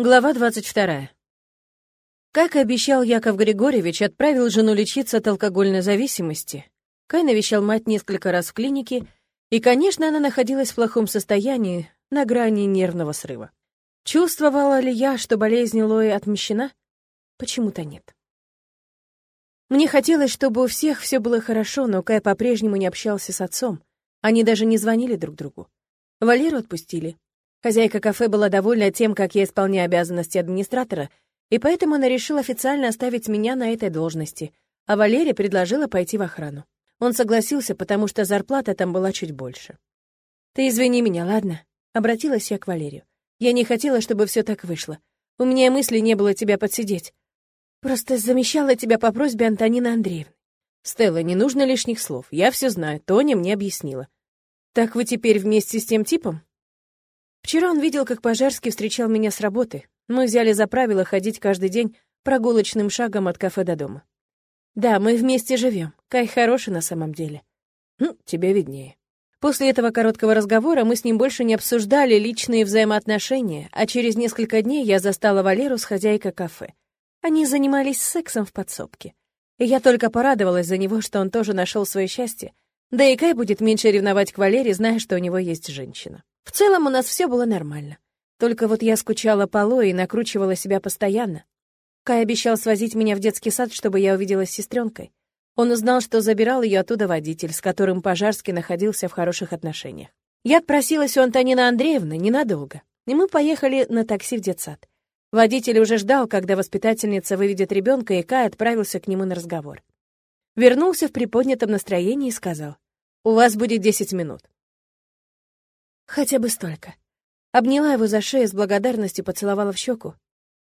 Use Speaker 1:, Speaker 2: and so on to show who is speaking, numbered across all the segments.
Speaker 1: Глава 22. Как и обещал Яков Григорьевич, отправил жену лечиться от алкогольной зависимости. Кай навещал мать несколько раз в клинике, и, конечно, она находилась в плохом состоянии, на грани нервного срыва. Чувствовала ли я, что болезнь Лои отмещена? Почему-то нет. Мне хотелось, чтобы у всех все было хорошо, но Кай по-прежнему не общался с отцом. Они даже не звонили друг другу. Валеру отпустили, Хозяйка кафе была довольна тем, как я исполняю обязанности администратора, и поэтому она решила официально оставить меня на этой должности, а Валерия предложила пойти в охрану. Он согласился, потому что зарплата там была чуть больше. «Ты извини меня, ладно?» — обратилась я к Валерию. «Я не хотела, чтобы все так вышло. У меня мысли не было тебя подсидеть. Просто замещала тебя по просьбе Антонины Андреевны». «Стелла, не нужно лишних слов. Я все знаю, Тоня мне объяснила». «Так вы теперь вместе с тем типом?» Вчера он видел, как Пожарский встречал меня с работы. Мы взяли за правило ходить каждый день прогулочным шагом от кафе до дома. Да, мы вместе живем. Кай хороший на самом деле. Ну, тебе виднее. После этого короткого разговора мы с ним больше не обсуждали личные взаимоотношения, а через несколько дней я застала Валеру с хозяйкой кафе. Они занимались сексом в подсобке. И я только порадовалась за него, что он тоже нашел свое счастье. Да и Кай будет меньше ревновать к Валере, зная, что у него есть женщина. В целом у нас все было нормально. Только вот я скучала по Лое и накручивала себя постоянно. Кай обещал свозить меня в детский сад, чтобы я увиделась с сестренкой. Он узнал, что забирал ее оттуда водитель, с которым Пожарский находился в хороших отношениях. Я отпросилась у Антонины Андреевны ненадолго, и мы поехали на такси в детсад. Водитель уже ждал, когда воспитательница выведет ребенка, и Кай отправился к нему на разговор. Вернулся в приподнятом настроении и сказал, «У вас будет 10 минут. Хотя бы столько. Обняла его за шею с благодарностью, поцеловала в щеку.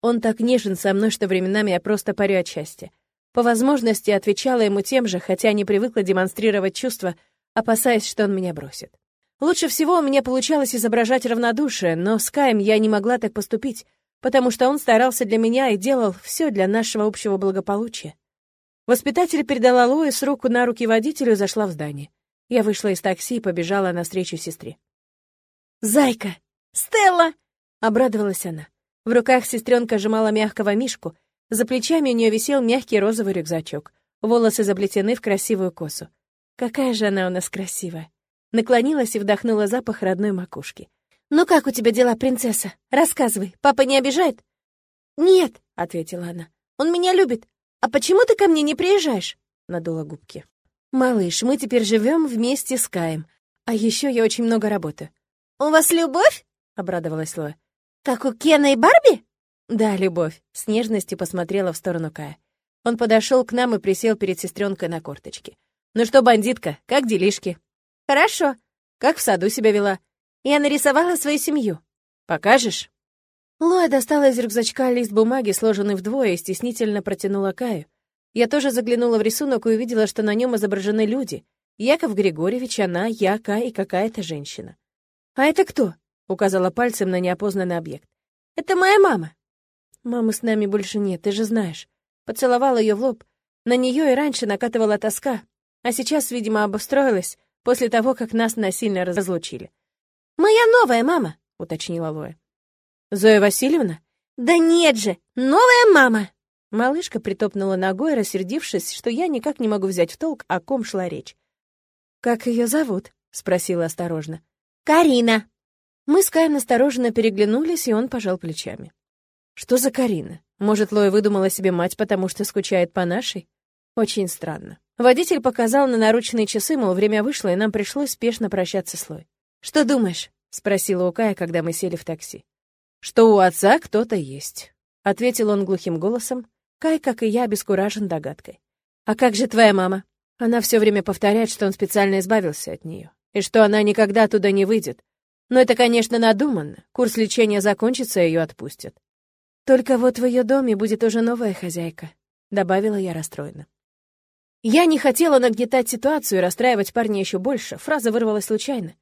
Speaker 1: Он так нежен со мной, что временами я просто парю от счастья. По возможности отвечала ему тем же, хотя не привыкла демонстрировать чувства, опасаясь, что он меня бросит. Лучше всего у меня получалось изображать равнодушие, но с Каем я не могла так поступить, потому что он старался для меня и делал все для нашего общего благополучия. Воспитатель передала Луис руку на руки водителю и зашла в здание. Я вышла из такси и побежала навстречу сестре. «Зайка! Стелла!» — обрадовалась она. В руках сестренка сжимала мягкого мишку, за плечами у нее висел мягкий розовый рюкзачок, волосы заплетены в красивую косу. Какая же она у нас красивая! Наклонилась и вдохнула запах родной макушки. «Ну как у тебя дела, принцесса? Рассказывай, папа не обижает?» «Нет», — ответила она, — «он меня любит. А почему ты ко мне не приезжаешь?» — надула губки. «Малыш, мы теперь живем вместе с Каем, а еще я очень много работаю. «У вас любовь?» — обрадовалась Лоя. «Как у Кена и Барби?» «Да, любовь», — с нежностью посмотрела в сторону Кая. Он подошел к нам и присел перед сестренкой на корточке. «Ну что, бандитка, как делишки?» «Хорошо. Как в саду себя вела?» «Я нарисовала свою семью». «Покажешь?» Лоя достала из рюкзачка лист бумаги, сложенный вдвое, и стеснительно протянула Каю. Я тоже заглянула в рисунок и увидела, что на нем изображены люди. Яков Григорьевич, она, я, Кай и какая-то женщина. «А это кто?» — указала пальцем на неопознанный объект. «Это моя мама». «Мамы с нами больше нет, ты же знаешь». Поцеловала ее в лоб. На нее и раньше накатывала тоска, а сейчас, видимо, обустроилась после того, как нас насильно разлучили. «Моя новая мама», — уточнила Лоя. «Зоя Васильевна?» «Да нет же, новая мама!» Малышка притопнула ногой, рассердившись, что я никак не могу взять в толк, о ком шла речь. «Как ее зовут?» — спросила осторожно. «Карина!» Мы с Каем настороженно переглянулись, и он пожал плечами. «Что за Карина? Может, Лоя выдумала себе мать, потому что скучает по нашей?» Очень странно. Водитель показал на наручные часы, мол, время вышло, и нам пришлось спешно прощаться с Лой. «Что думаешь?» — спросила у Кая, когда мы сели в такси. «Что у отца кто-то есть», — ответил он глухим голосом. Кай, как и я, обескуражен догадкой. «А как же твоя мама?» Она все время повторяет, что он специально избавился от нее и что она никогда туда не выйдет. Но это, конечно, надуманно. Курс лечения закончится, ее отпустят. Только вот в ее доме будет уже новая хозяйка, добавила я расстроенно. Я не хотела нагнетать ситуацию и расстраивать парня еще больше. Фраза вырвалась случайно.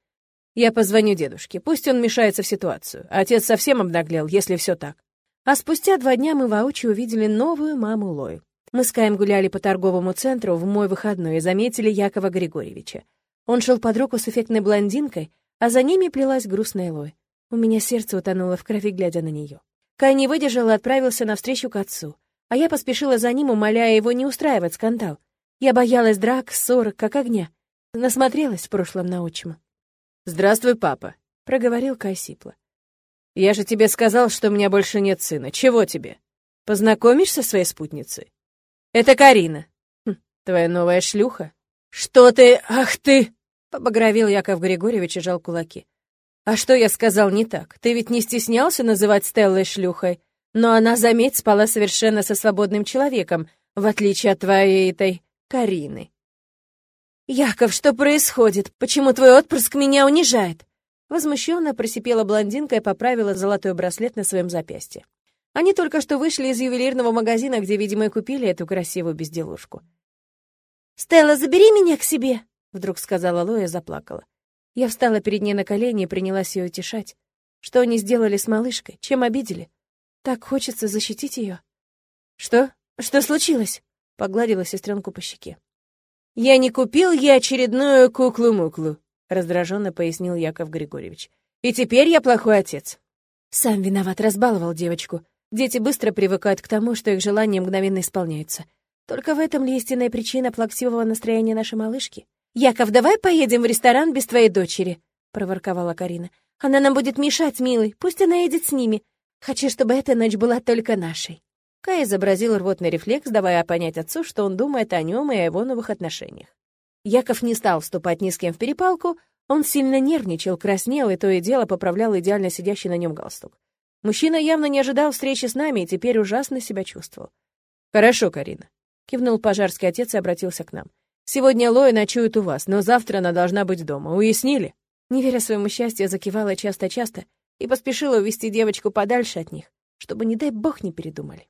Speaker 1: Я позвоню дедушке, пусть он мешается в ситуацию. Отец совсем обнаглел, если все так. А спустя два дня мы воочию увидели новую маму Лои. Мы с Каем гуляли по торговому центру в мой выходной и заметили Якова Григорьевича. Он шел под руку с эффектной блондинкой, а за ними плелась грустная Лой. У меня сердце утонуло в крови, глядя на нее. Кай не выдержал и отправился навстречу к отцу. А я поспешила за ним, умоляя его не устраивать скандал. Я боялась драк, ссор, как огня. Насмотрелась в прошлом на отчима.
Speaker 2: «Здравствуй, папа», — проговорил Кай сипло. «Я же тебе сказал, что у меня больше нет сына. Чего тебе? Познакомишься со своей спутницей?» «Это Карина. Хм, твоя новая шлюха». «Что ты? Ах ты!» — побагровил Яков Григорьевич и жал кулаки. «А что я сказал не так? Ты ведь не стеснялся называть Стеллой шлюхой? Но она, заметь, спала совершенно со свободным человеком, в отличие от твоей этой Карины». «Яков, что происходит? Почему твой отпрыск меня унижает?» Возмущенно просипела блондинка и поправила золотой браслет на своем запястье. Они только что вышли из ювелирного магазина, где, видимо, и купили эту красивую безделушку. «Стелла, забери меня к себе!» — вдруг сказала Лоя, заплакала. Я встала перед ней на колени и принялась ее утешать. Что они сделали с малышкой? Чем обидели? Так хочется защитить ее. «Что? Что случилось?» — погладила сестренку по щеке. «Я не купил ей очередную куклу-муклу», — раздраженно пояснил Яков Григорьевич. «И теперь я плохой отец». Сам виноват, разбаловал девочку. Дети быстро привыкают к тому, что их желания мгновенно исполняются. Только в этом ли истинная причина плаксивого настроения нашей малышки? «Яков, давай поедем в ресторан без твоей дочери», — проворковала Карина. «Она нам будет мешать, милый, пусть она едет с ними. Хочу, чтобы эта ночь была только нашей». Кай изобразил рвотный рефлекс, давая понять отцу, что он думает о нем и о его новых отношениях. Яков не стал вступать ни с кем в перепалку, он сильно нервничал, краснел и то и дело поправлял идеально сидящий на нем галстук. Мужчина явно не ожидал встречи с нами и теперь ужасно себя чувствовал. «Хорошо, Карина», — кивнул пожарский отец и обратился к нам. Сегодня Лоя ночует у вас, но завтра она должна быть дома. Уяснили?» Не веря своему счастью, закивала часто-часто и поспешила увести девочку подальше от них, чтобы, не дай бог, не передумали.